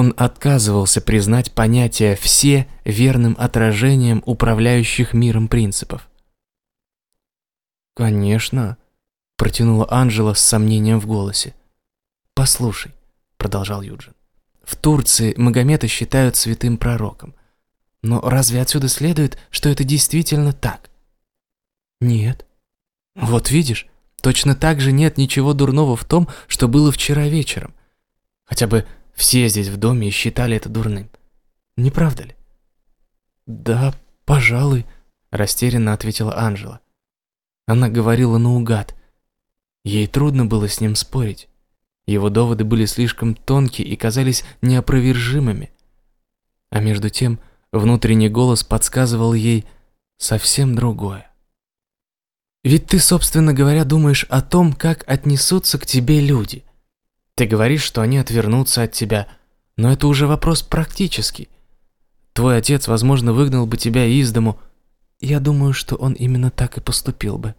Он отказывался признать понятие «все» верным отражением управляющих миром принципов. «Конечно», – протянула Анжела с сомнением в голосе. «Послушай», – продолжал Юджин, – «в Турции Магомета считают святым пророком. Но разве отсюда следует, что это действительно так?» «Нет». «Вот видишь, точно так же нет ничего дурного в том, что было вчера вечером. Хотя бы все здесь в доме считали это дурным. Не правда ли?» «Да, пожалуй», – растерянно ответила Анжела. Она говорила наугад. Ей трудно было с ним спорить. Его доводы были слишком тонкие и казались неопровержимыми. А между тем внутренний голос подсказывал ей совсем другое. Ведь ты, собственно говоря, думаешь о том, как отнесутся к тебе люди. Ты говоришь, что они отвернутся от тебя, но это уже вопрос практический. Твой отец, возможно, выгнал бы тебя из дому. Я думаю, что он именно так и поступил бы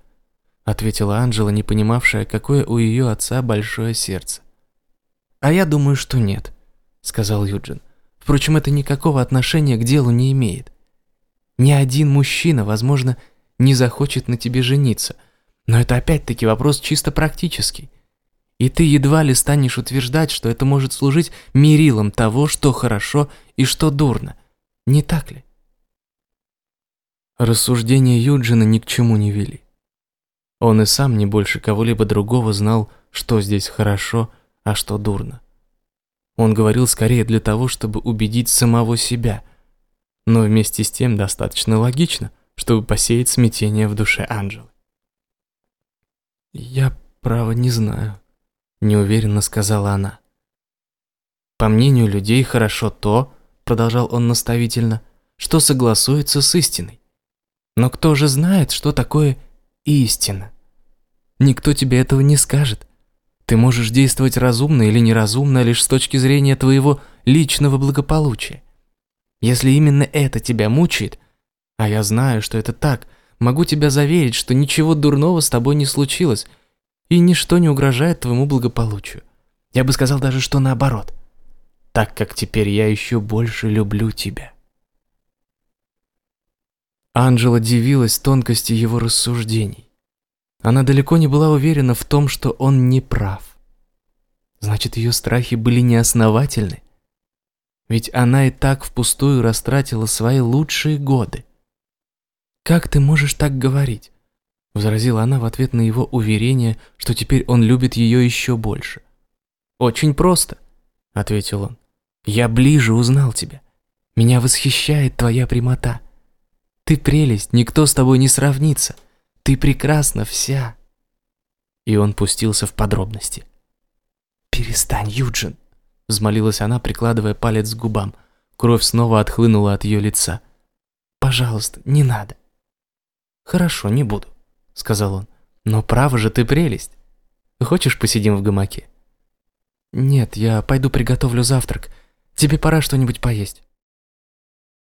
ответила Анжела, не понимавшая, какое у ее отца большое сердце. «А я думаю, что нет», — сказал Юджин. «Впрочем, это никакого отношения к делу не имеет. Ни один мужчина, возможно, не захочет на тебе жениться, но это опять-таки вопрос чисто практический. И ты едва ли станешь утверждать, что это может служить мерилом того, что хорошо и что дурно. Не так ли?» Рассуждения Юджина ни к чему не вели. Он и сам не больше кого-либо другого знал, что здесь хорошо, а что дурно. Он говорил скорее для того, чтобы убедить самого себя, но вместе с тем достаточно логично, чтобы посеять смятение в душе Анджелы. «Я, право, не знаю», – неуверенно сказала она. «По мнению людей, хорошо то», – продолжал он наставительно, – «что согласуется с истиной. Но кто же знает, что такое истина. Никто тебе этого не скажет. Ты можешь действовать разумно или неразумно лишь с точки зрения твоего личного благополучия. Если именно это тебя мучает, а я знаю, что это так, могу тебя заверить, что ничего дурного с тобой не случилось, и ничто не угрожает твоему благополучию. Я бы сказал даже, что наоборот, так как теперь я еще больше люблю тебя. Анжела дивилась тонкости его рассуждений. Она далеко не была уверена в том, что он не прав. Значит, ее страхи были неосновательны. Ведь она и так впустую растратила свои лучшие годы. «Как ты можешь так говорить?» – возразила она в ответ на его уверение, что теперь он любит ее еще больше. «Очень просто», – ответил он. «Я ближе узнал тебя. Меня восхищает твоя прямота. Ты прелесть, никто с тобой не сравнится. Ты прекрасна вся. И он пустился в подробности. «Перестань, Юджин!» – взмолилась она, прикладывая палец к губам. Кровь снова отхлынула от ее лица. «Пожалуйста, не надо». «Хорошо, не буду», – сказал он. «Но право же ты прелесть. Хочешь, посидим в гамаке?» «Нет, я пойду приготовлю завтрак. Тебе пора что-нибудь поесть».